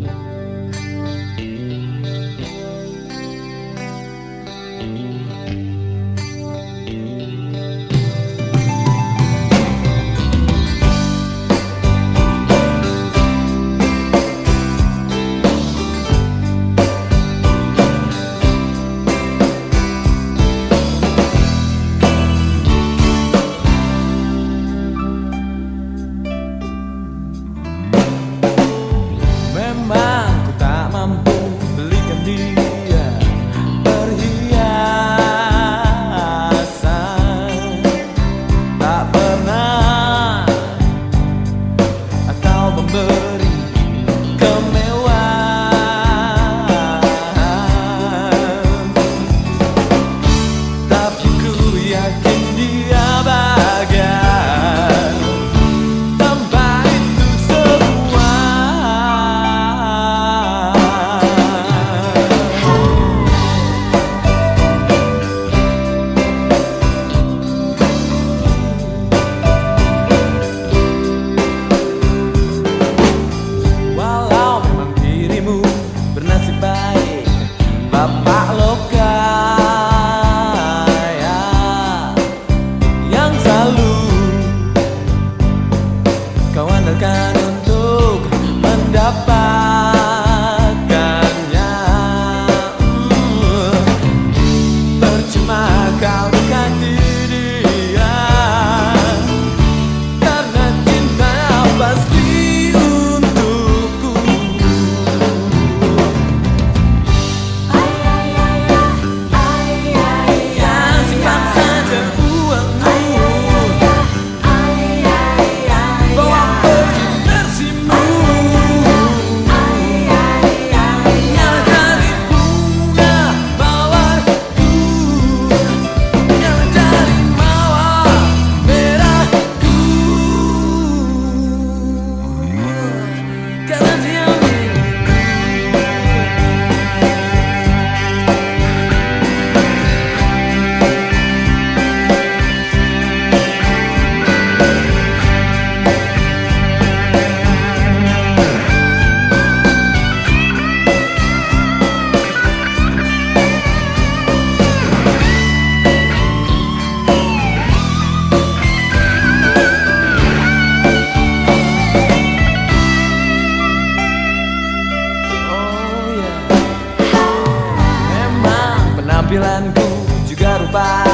Bye. papá. Penampilanku juga rupaku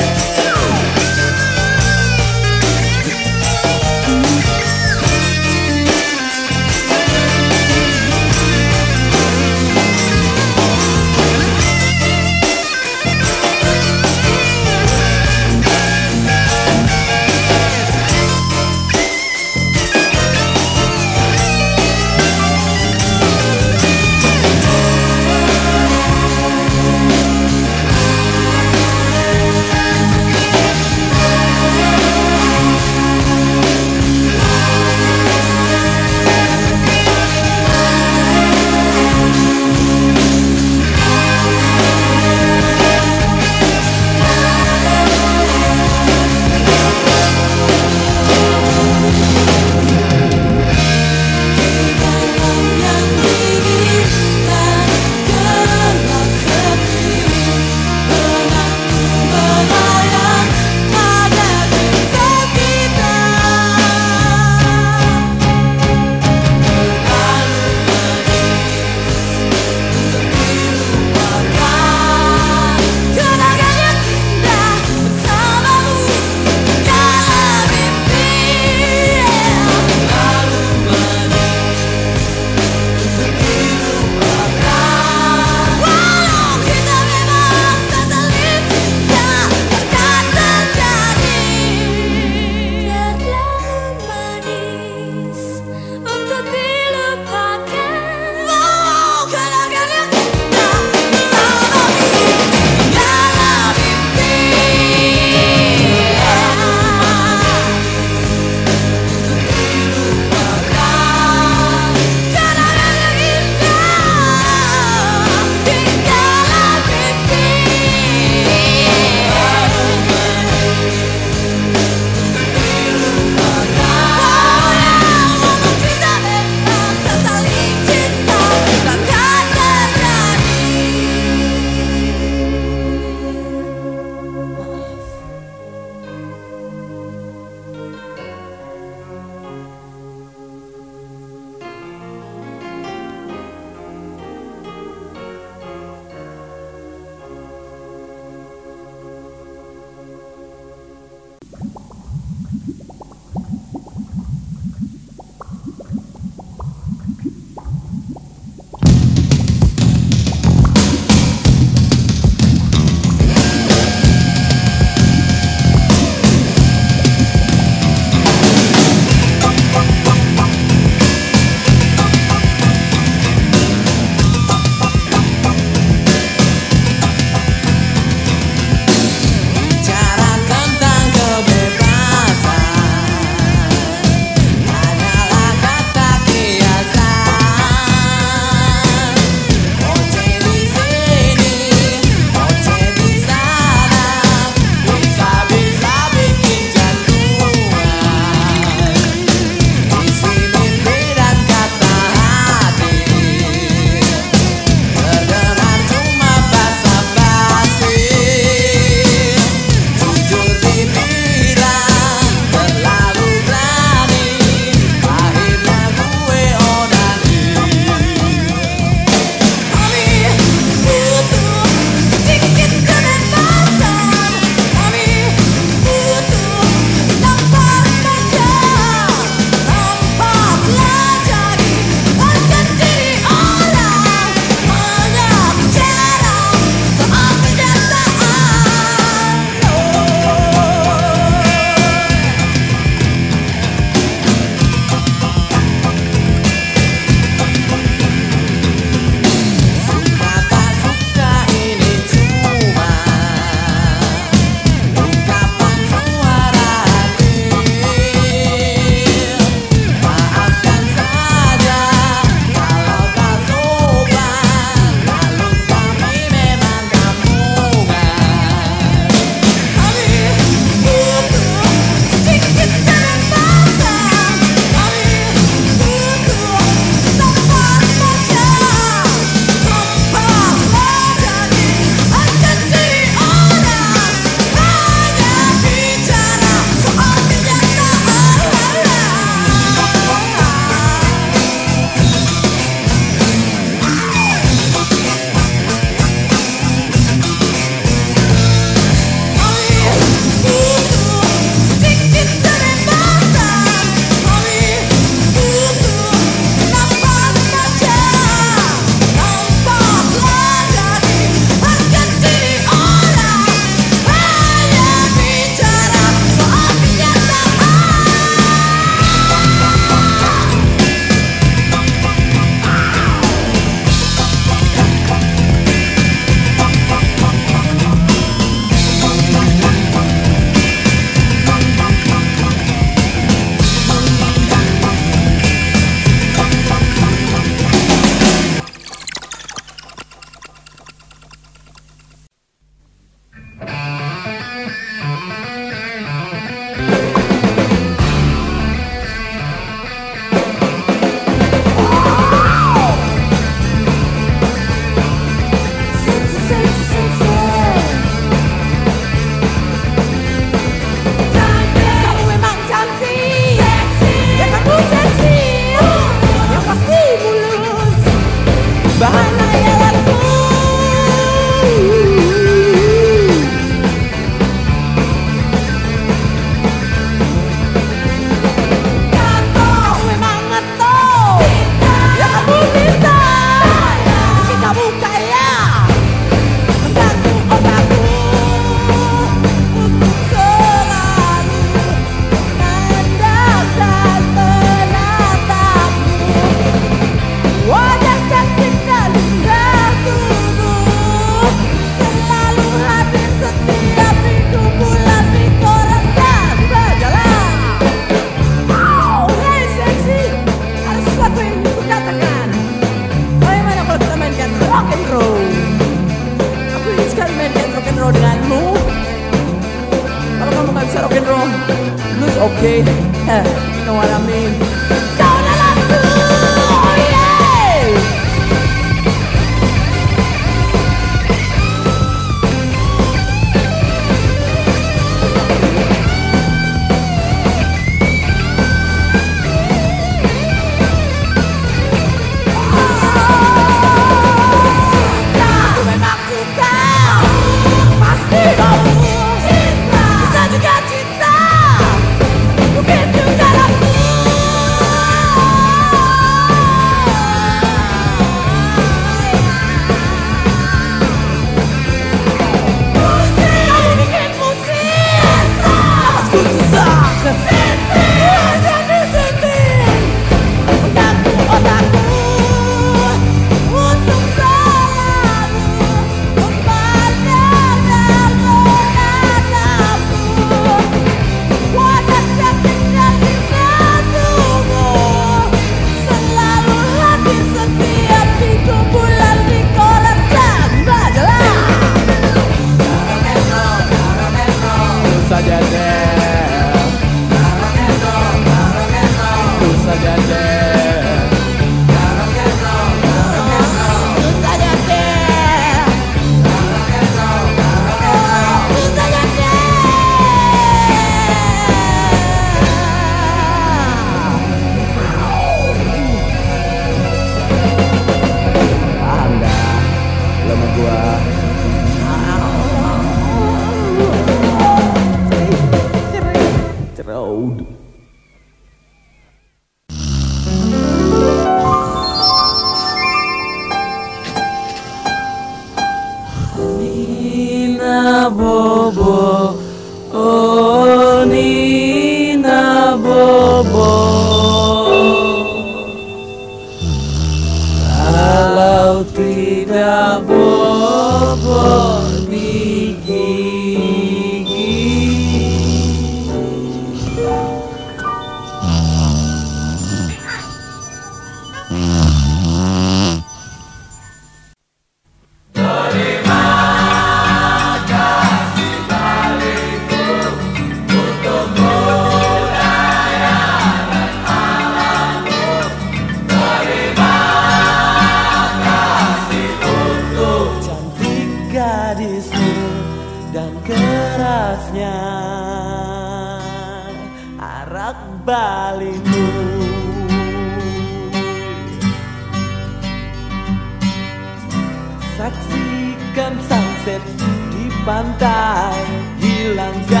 Saksikan sunset di pantai Hilangkan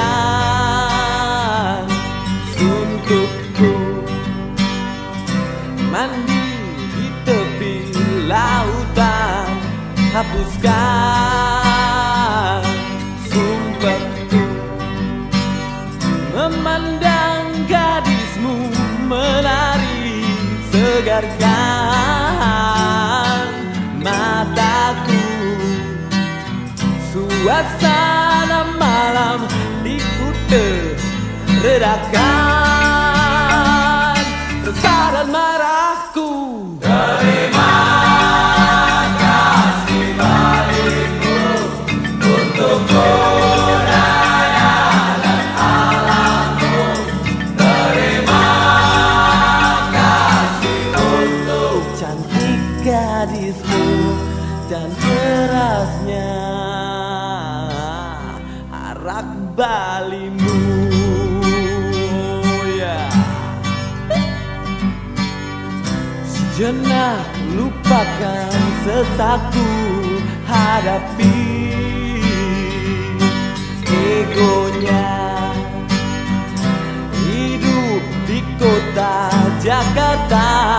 suntukku. Mandi di tepi lautan Hapuskan sumpahku Memandang gadismu menari segarkan Suasana malam di kute redakan Resah marahku. akan sesatku hadapi. Egonya hidup di kota Jakarta.